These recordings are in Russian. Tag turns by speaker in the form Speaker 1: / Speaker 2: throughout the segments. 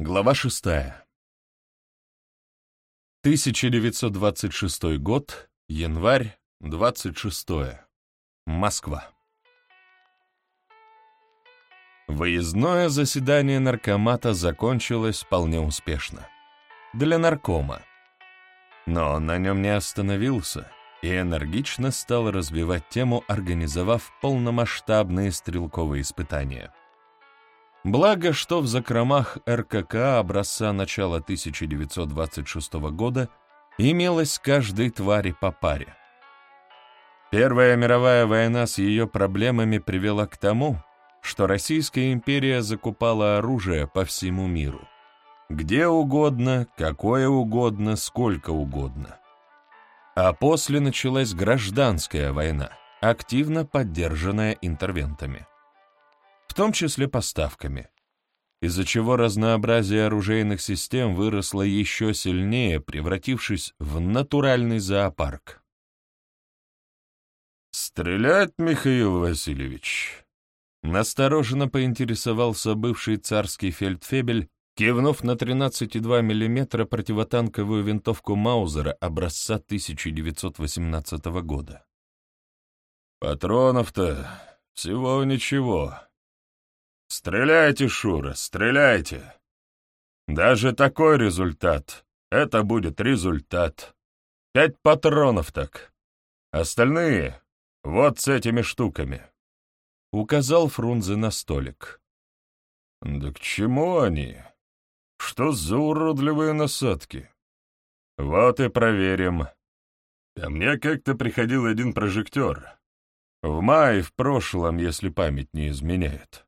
Speaker 1: Глава шестая. 1926 год, январь, 26 Москва. Выездное заседание наркомата закончилось вполне успешно. Для наркома. Но он на нем не остановился и энергично стал развивать тему, организовав полномасштабные стрелковые испытания. Благо, что в закромах РКК образца начала 1926 года имелось каждой твари по паре. Первая мировая война с ее проблемами привела к тому, что Российская империя закупала оружие по всему миру. Где угодно, какое угодно, сколько угодно. А после началась гражданская война, активно поддержанная интервентами в том числе поставками, из-за чего разнообразие оружейных систем выросло еще сильнее, превратившись в натуральный зоопарк. «Стрелять, Михаил Васильевич?» Настороженно поинтересовался бывший царский фельдфебель, кивнув на 13,2 мм противотанковую винтовку Маузера образца 1918 года. «Патронов-то всего ничего. Стреляйте, Шура, стреляйте. Даже такой результат — это будет результат. Пять патронов так. Остальные — вот с этими штуками. Указал Фрунзе на столик. Да к чему они? Что за уродливые насадки? Вот и проверим. Ко мне как-то приходил один прожектор. В мае в прошлом, если память не изменяет.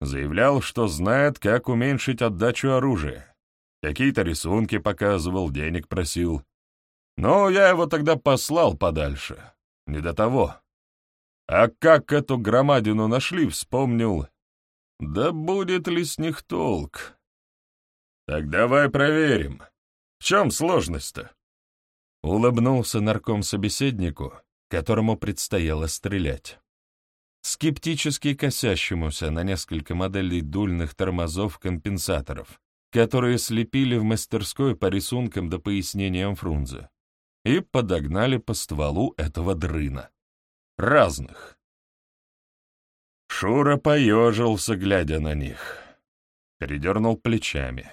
Speaker 1: Заявлял, что знает, как уменьшить отдачу оружия. Какие-то рисунки показывал, денег просил. Но я его тогда послал подальше. Не до того. А как эту громадину нашли, вспомнил. Да будет ли с них толк? Так давай проверим. В чем сложность-то? Улыбнулся нарком собеседнику, которому предстояло стрелять скептически косящемуся на несколько моделей дульных тормозов-компенсаторов, которые слепили в мастерской по рисункам до пояснениям Фрунзе, и подогнали по стволу этого дрына. Разных. Шура поежился, глядя на них, передернул плечами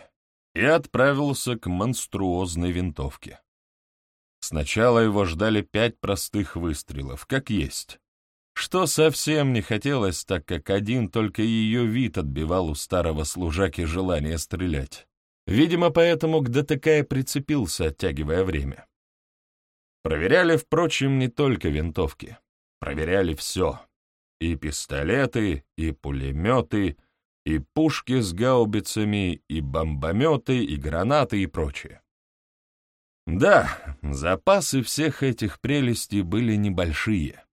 Speaker 1: и отправился к монструозной винтовке. Сначала его ждали пять простых выстрелов, как есть, что совсем не хотелось, так как один только ее вид отбивал у старого служаки желание стрелять. Видимо, поэтому к ДТК и прицепился, оттягивая время. Проверяли, впрочем, не только винтовки. Проверяли все. И пистолеты, и пулеметы, и пушки с гаубицами, и бомбометы, и гранаты, и прочее. Да, запасы всех этих прелестей были небольшие.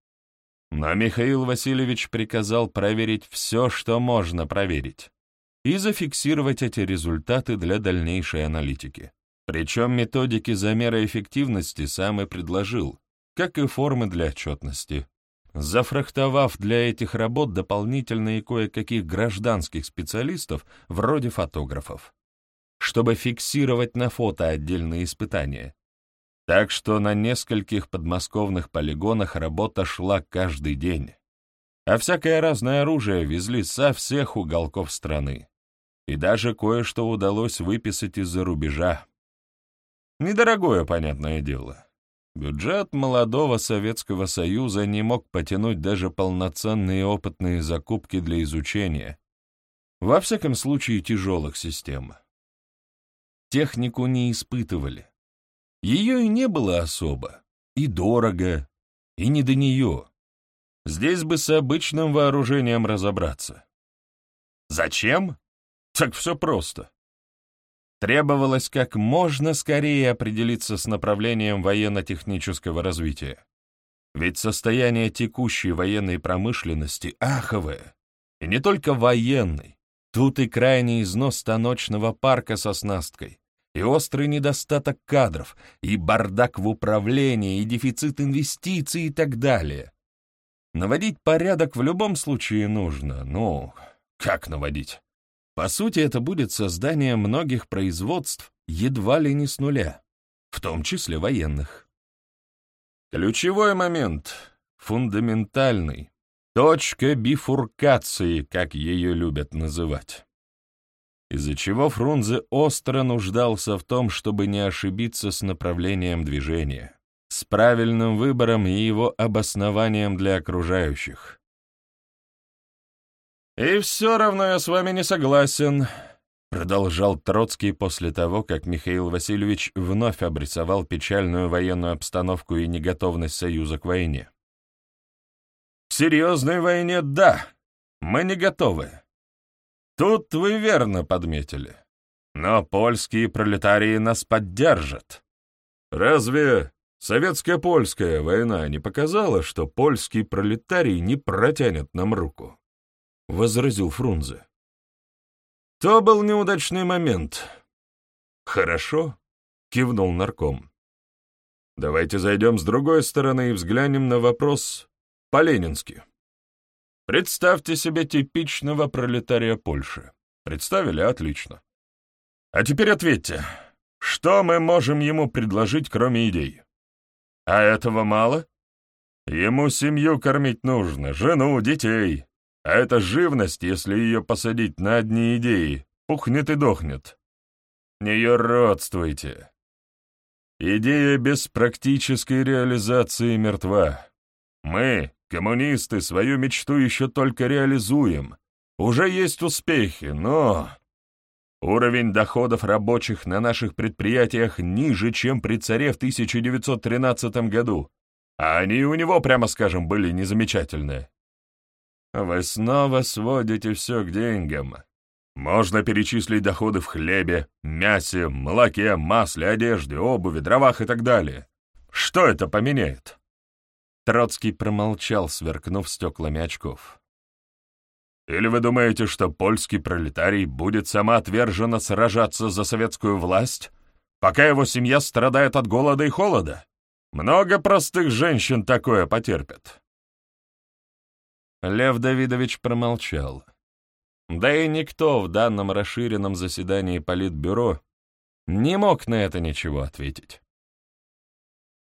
Speaker 1: Но Михаил Васильевич приказал проверить все, что можно проверить, и зафиксировать эти результаты для дальнейшей аналитики. Причем методики замера эффективности сам и предложил, как и формы для отчетности, зафрахтовав для этих работ дополнительные кое-каких гражданских специалистов вроде фотографов, чтобы фиксировать на фото отдельные испытания, так что на нескольких подмосковных полигонах работа шла каждый день. А всякое разное оружие везли со всех уголков страны. И даже кое-что удалось выписать из-за рубежа. Недорогое, понятное дело. Бюджет молодого Советского Союза не мог потянуть даже полноценные опытные закупки для изучения, во всяком случае тяжелых систем. Технику не испытывали, ее и не было особо, и дорого, и не до нее. Здесь бы с обычным вооружением разобраться. Зачем? Так все просто. Требовалось как можно скорее определиться с направлением военно-технического развития. Ведь состояние текущей военной промышленности аховое, и не только военной, тут и крайний износ станочного парка со снасткой, и острый недостаток кадров, и бардак в управлении, и дефицит инвестиций и так далее. Наводить порядок в любом случае нужно. Ну, как наводить? По сути, это будет создание многих производств едва ли не с нуля, в том числе военных. Ключевой момент, фундаментальный, точка бифуркации, как ее любят называть. Из-за чего Фрунзе остро нуждался в том, чтобы не ошибиться с направлением движения, с правильным выбором и его обоснованием для окружающих. «И все равно я с вами не согласен», — продолжал Троцкий после того, как Михаил Васильевич вновь обрисовал печальную военную обстановку и неготовность Союза к войне. «К серьезной войне — да, мы не готовы. Тут вы верно подметили. Но польские пролетарии нас поддержат. Разве советско-польская война не показала, что польский пролетарий не протянет нам руку?» — возразил Фрунзе. «То был неудачный момент». «Хорошо», — кивнул нарком. «Давайте зайдем с другой стороны и взглянем на вопрос по-ленински. Представьте себе типичного пролетария Польши. Представили? Отлично. А теперь ответьте, что мы можем ему предложить, кроме идей? А этого мало? Ему семью кормить нужно, жену, детей. А эта живность, если ее посадить на одни идеи, пухнет и дохнет. Не родствуйте. Идея без практической реализации мертва. Мы, коммунисты, свою мечту еще только реализуем. Уже есть успехи, но... Уровень доходов рабочих на наших предприятиях ниже, чем при царе в 1913 году, а они у него, прямо скажем, были незамечательные. Вы снова сводите все к деньгам. Можно перечислить доходы в хлебе, мясе, молоке, масле, одежде, обуви, дровах и так далее. Что это поменяет? Троцкий промолчал, сверкнув стеклами очков. Или вы думаете, что польский пролетарий будет самоотверженно сражаться за советскую власть, пока его семья страдает от голода и холода? Много простых женщин такое потерпят. Лев Давидович промолчал. Да и никто в данном расширенном заседании Политбюро не мог на это ничего ответить.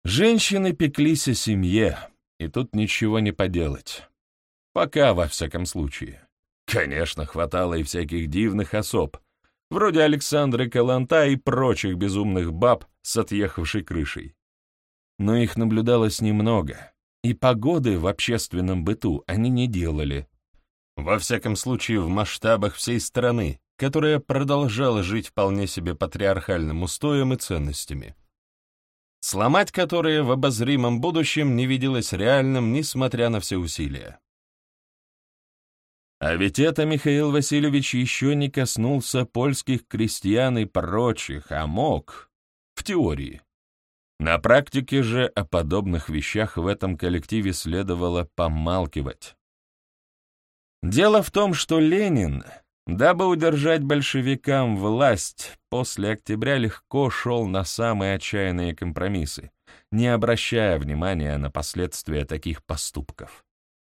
Speaker 1: Женщины пеклись о семье, и тут ничего не поделать. Пока, во всяком случае. Конечно, хватало и всяких дивных особ, вроде Александры Каланта и прочих безумных баб с отъехавшей крышей. Но их наблюдалось немного — и погоды в общественном быту они не делали. Во всяком случае, в масштабах всей страны, которая продолжала жить вполне себе патриархальным устоем и ценностями. Сломать которые в обозримом будущем не виделось реальным, несмотря на все усилия. А ведь это Михаил Васильевич еще не коснулся польских крестьян и прочих, а мог, в теории. На практике же о подобных вещах в этом коллективе следовало помалкивать. Дело в том, что Ленин, дабы удержать большевикам власть, после октября легко шел на самые отчаянные компромиссы, не обращая внимания на последствия таких поступков.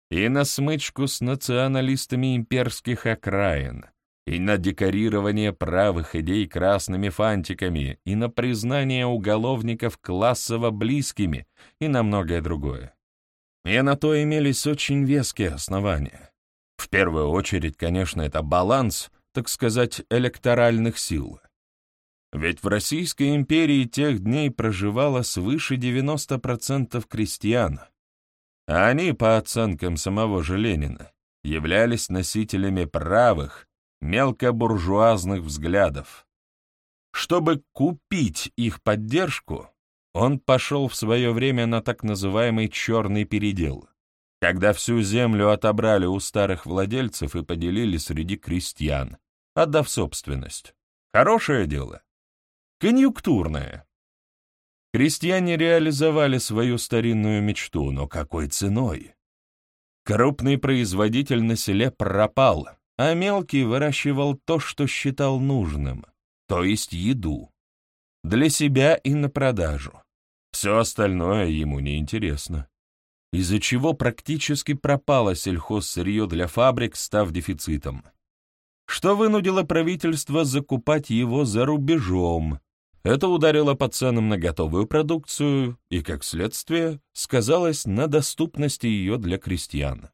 Speaker 1: И на смычку с националистами имперских окраин — и на декорирование правых идей красными фантиками, и на признание уголовников классово близкими, и на многое другое. И на то имелись очень веские основания. В первую очередь, конечно, это баланс, так сказать, электоральных сил. Ведь в Российской империи тех дней проживало свыше 90% крестьян, а они, по оценкам самого же Ленина, являлись носителями правых, мелкобуржуазных взглядов. Чтобы купить их поддержку, он пошел в свое время на так называемый «черный передел», когда всю землю отобрали у старых владельцев и поделили среди крестьян, отдав собственность. Хорошее дело. Конъюнктурное. Крестьяне реализовали свою старинную мечту, но какой ценой? Крупный производитель на селе пропал, а мелкий выращивал то, что считал нужным, то есть еду, для себя и на продажу. Все остальное ему не интересно, из-за чего практически пропало сельхозсырье для фабрик, став дефицитом. что вынудило правительство закупать его за рубежом. Это ударило по ценам на готовую продукцию и, как следствие, сказалось на доступности ее для крестьян.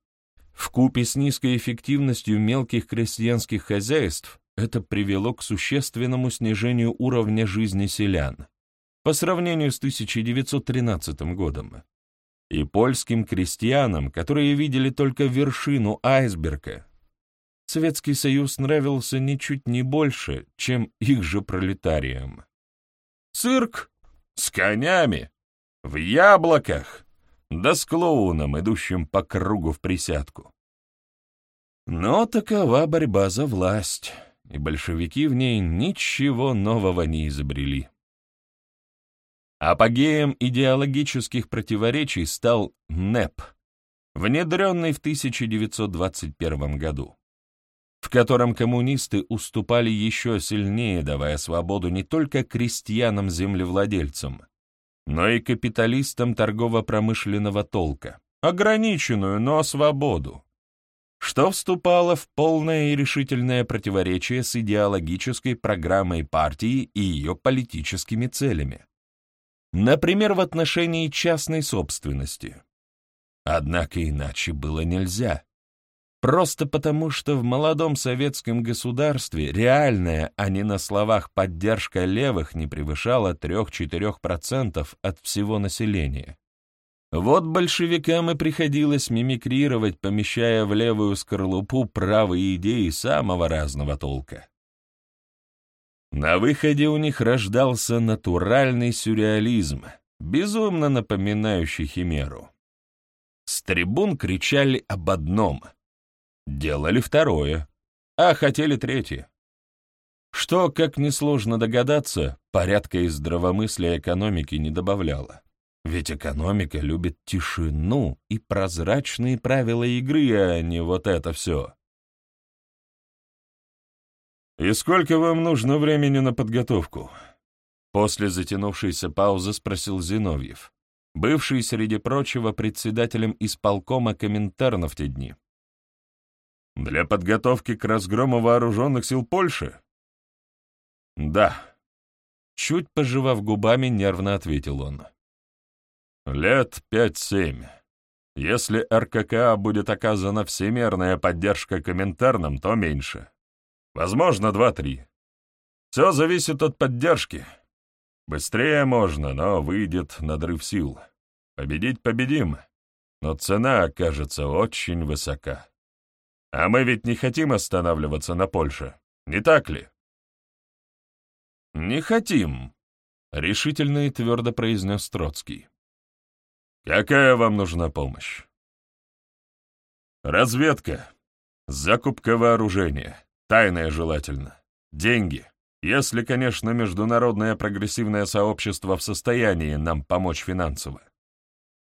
Speaker 1: Вкупе с низкой эффективностью мелких крестьянских хозяйств это привело к существенному снижению уровня жизни селян по сравнению с 1913 годом. И польским крестьянам, которые видели только вершину айсберга, Советский Союз нравился ничуть не больше, чем их же пролетариям. Цирк с конями, в яблоках, да с клоуном, идущим по кругу в присядку. Но такова борьба за власть, и большевики в ней ничего нового не изобрели. Апогеем идеологических противоречий стал НЭП, внедренный в 1921 году, в котором коммунисты уступали еще сильнее, давая свободу не только крестьянам-землевладельцам, но и капиталистам торгово-промышленного толка, ограниченную, но свободу, что вступало в полное и решительное противоречие с идеологической программой партии и ее политическими целями. Например, в отношении частной собственности. Однако иначе было нельзя. Просто потому, что в молодом советском государстве реальная, а не на словах поддержка левых не превышала 3-4% от всего населения. Вот большевикам и приходилось мимикрировать, помещая в левую скорлупу правые идеи самого разного толка. На выходе у них рождался натуральный сюрреализм, безумно напоминающий химеру. С трибун кричали об одном, делали второе, а хотели третье. Что, как несложно догадаться, порядка и здравомыслия экономики не добавляло. Ведь экономика любит тишину и прозрачные правила игры, а не вот это все. «И сколько вам нужно времени на подготовку?» После затянувшейся паузы спросил Зиновьев, бывший, среди прочего, председателем исполкома Коминтерна в те дни. «Для подготовки к разгрому вооруженных сил Польши?» «Да», — чуть пожевав губами, нервно ответил он. «Лет пять-семь. Если РККА будет оказана всемерная поддержка Коминтерном, то меньше. Возможно, два-три. Все зависит от поддержки. Быстрее можно, но выйдет надрыв сил. Победить победим, но цена окажется очень высока. А мы ведь не хотим останавливаться на Польше, не так ли? «Не хотим», — решительно и твердо произнес Троцкий. «Какая вам нужна помощь?» «Разведка, закупка вооружения, Тайное желательно. Деньги. Если, конечно, международное прогрессивное сообщество в состоянии нам помочь финансово.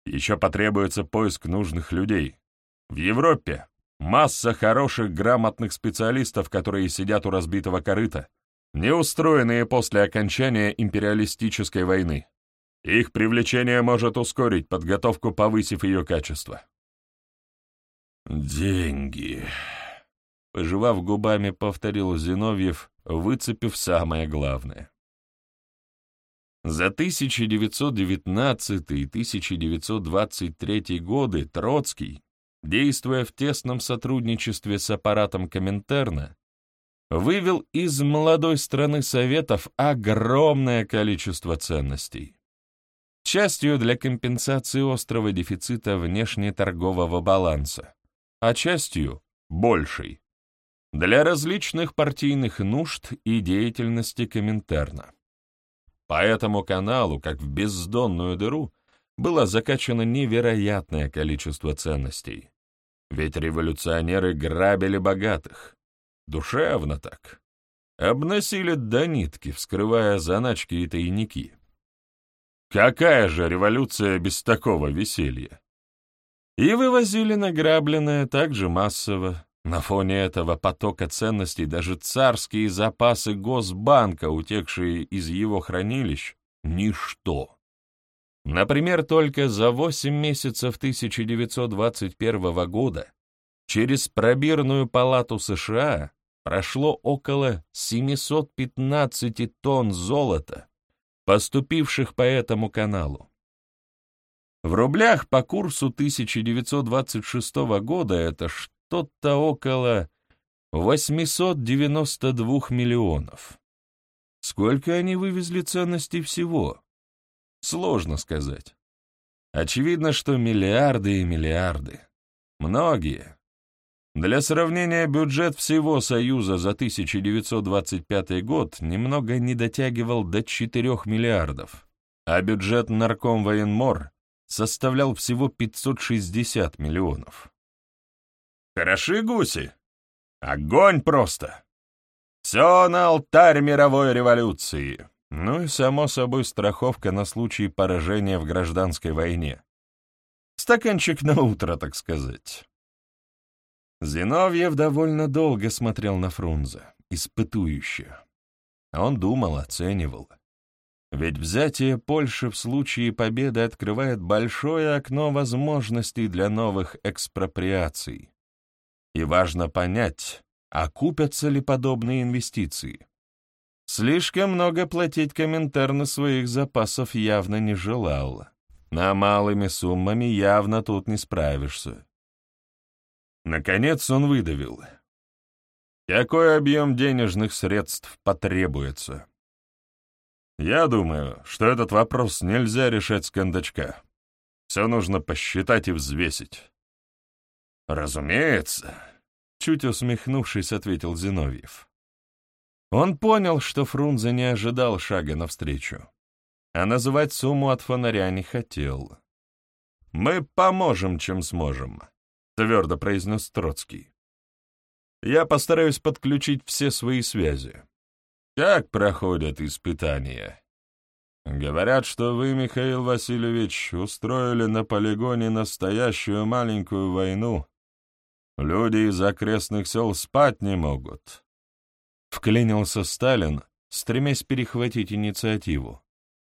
Speaker 1: Еще потребуется поиск нужных людей. В Европе масса хороших, грамотных специалистов, которые сидят у разбитого корыта, не устроенные после окончания империалистической войны. Их привлечение может ускорить подготовку, повысив ее качество. «Деньги», Пожевав губами, повторил Зиновьев, выцепив самое главное. За 1919 и 1923 годы Троцкий, действуя в тесном сотрудничестве с аппаратом Коминтерна, вывел из молодой страны Советов огромное количество ценностей. Частью для компенсации острого дефицита внешнеторгового баланса, а частью — большей для различных партийных нужд и деятельности Коминтерна. По этому каналу, как в бездонную дыру, было закачано невероятное количество ценностей. Ведь революционеры грабили богатых. Душевно так. Обносили до нитки, вскрывая заначки и тайники. Какая же революция без такого веселья? И вывозили награбленное также массово, на фоне этого потока ценностей даже царские запасы Госбанка, утекшие из его хранилищ, — ничто. Например, только за 8 месяцев 1921 года через пробирную палату США прошло около 715 тонн золота, поступивших по этому каналу. В рублях по курсу 1926 года это что-то около 892 миллионов. Сколько они вывезли ценностей всего? Сложно сказать. Очевидно, что миллиарды и миллиарды. Многие. Для сравнения, бюджет всего Союза за 1925 год немного не дотягивал до 4 миллиардов, а бюджет Наркомвоенмор составлял всего 560 миллионов. Хороши гуси! Огонь просто! Все на алтарь мировой революции! Ну и, само собой, страховка на случай поражения в гражданской войне. Стаканчик на утро, так сказать. Зиновьев довольно долго смотрел на Фрунзе, испытующе. Он думал, оценивал. Ведь взятие Польши в случае победы открывает большое окно возможностей для новых экспроприаций. И важно понять, окупятся ли подобные инвестиции. Слишком много платить Коминтерн своих запасов явно не желал. На малыми суммами явно тут не справишься. Наконец он выдавил. Какой объем денежных средств потребуется? Я думаю, что этот вопрос нельзя решать с кондачка. Все нужно посчитать и взвесить. Разумеется, чуть усмехнувшись, ответил Зиновьев. Он понял, что Фрунзе не ожидал шага навстречу, а называть сумму от фонаря не хотел. «Мы поможем, чем сможем», — твердо произнес Троцкий. «Я постараюсь подключить все свои связи. Как проходят испытания?» «Говорят, что вы, Михаил Васильевич, устроили на полигоне настоящую маленькую войну. Люди из окрестных сел спать не могут. Вклинился Сталин, стремясь перехватить инициативу.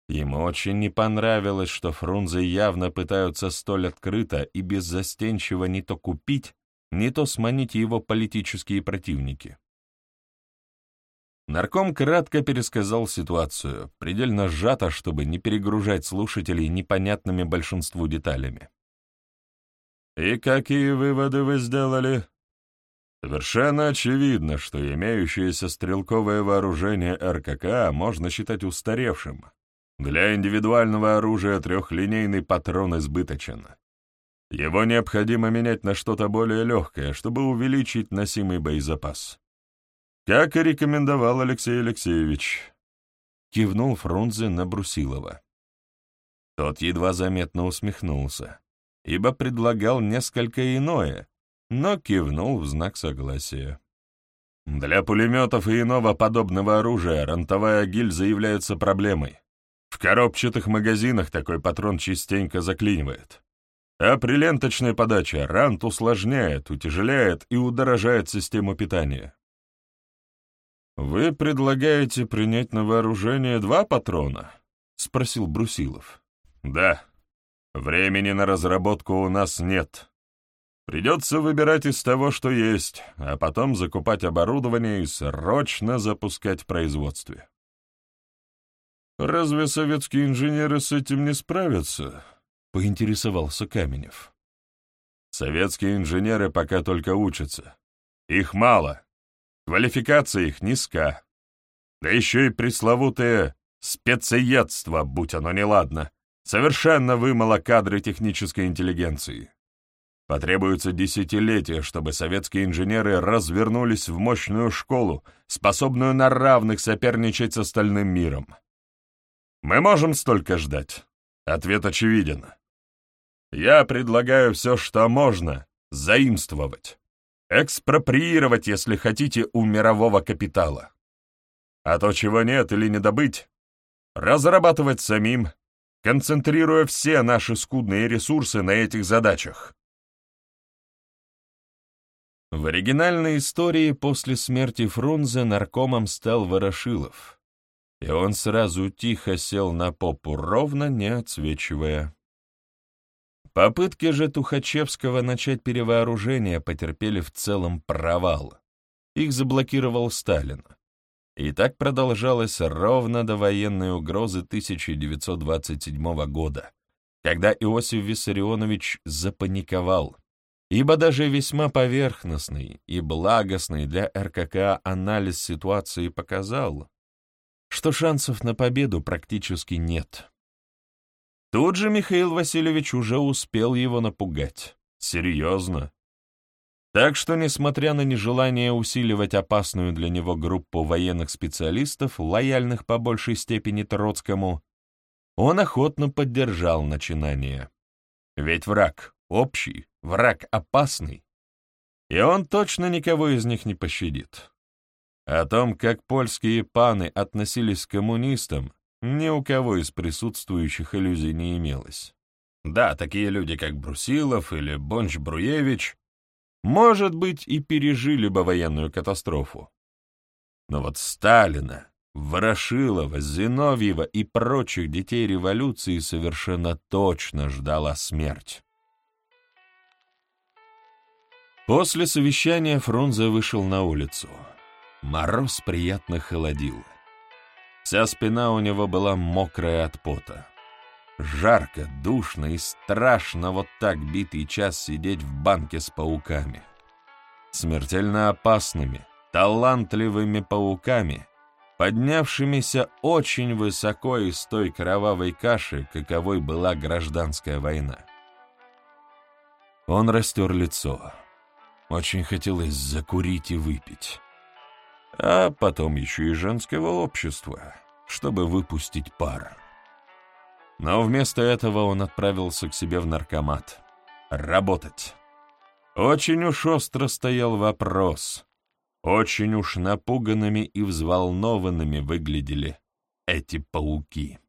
Speaker 1: Ему очень не понравилось, что Фрунзе явно пытаются столь открыто и беззастенчиво не то купить, не то сманить его политические противники. Нарком кратко пересказал ситуацию, предельно сжато, чтобы не перегружать слушателей непонятными большинству деталями. «И какие выводы вы сделали?» Совершенно очевидно, что имеющееся стрелковое вооружение РКК можно считать устаревшим. Для индивидуального оружия трехлинейный патрон избыточен. Его необходимо менять на что-то более легкое, чтобы увеличить носимый боезапас. Как и рекомендовал Алексей Алексеевич. Кивнул Фрунзе на Брусилова. Тот едва заметно усмехнулся, ибо предлагал несколько иное, но кивнул в знак согласия. Для пулеметов и иного подобного оружия рантовая гильза является проблемой. В коробчатых магазинах такой патрон частенько заклинивает. А при ленточной подаче рант усложняет, утяжеляет и удорожает систему питания. «Вы предлагаете принять на вооружение два патрона?» — спросил Брусилов. «Да. Времени на разработку у нас нет. Придется выбирать из того, что есть, а потом закупать оборудование и срочно запускать в производстве. «Разве советские инженеры с этим не справятся?» — поинтересовался Каменев. «Советские инженеры пока только учатся. Их мало. Квалификация их низка. Да еще и пресловутое спецеедство, будь оно неладно, совершенно вымыло кадры технической интеллигенции. Потребуется десятилетия, чтобы советские инженеры развернулись в мощную школу, способную на равных соперничать с остальным миром. Мы можем столько ждать? Ответ очевиден. Я предлагаю все, что можно, заимствовать. Экспроприировать, если хотите, у мирового капитала. А то, чего нет или не добыть, разрабатывать самим, концентрируя все наши скудные ресурсы на этих задачах. В оригинальной истории после смерти Фрунзе наркомом стал Ворошилов, и он сразу тихо сел на попу, ровно не отсвечивая. Попытки же Тухачевского начать перевооружение потерпели в целом провал. их заблокировал Сталин. И так продолжалось ровно до военной угрозы 1927 года, когда Иосиф Виссарионович запаниковал, ибо даже весьма поверхностный и благостный для РКК анализ ситуации показал, что шансов на победу практически нет. Тут же Михаил Васильевич уже успел его напугать. Серьезно. Так что, несмотря на нежелание усиливать опасную для него группу военных специалистов, лояльных по большей степени Троцкому, он охотно поддержал начинание. Ведь враг общий, враг опасный, и он точно никого из них не пощадит. О том, как польские паны относились к коммунистам, ни у кого из присутствующих иллюзий не имелось. Да, такие люди, как Брусилов или Бонч-Бруевич, может быть, и пережили бы военную катастрофу. Но вот Сталина, Ворошилова, Зиновьева и прочих детей революции совершенно точно ждала смерть. После совещания Фрунзе вышел на улицу. Мороз приятно холодил. Вся спина у него была мокрая от пота. Жарко, душно и страшно вот так битый час сидеть в банке с пауками. Смертельно опасными, талантливыми пауками, поднявшимися очень высоко из той кровавой каши, каковой была гражданская война. Он растер лицо. Очень хотелось закурить и выпить. А потом еще и женского общества, чтобы выпустить пар. Но вместо этого он отправился к себе в наркомат. Работать. Очень уж остро стоял вопрос. Очень уж напуганными и взволнованными выглядели эти пауки.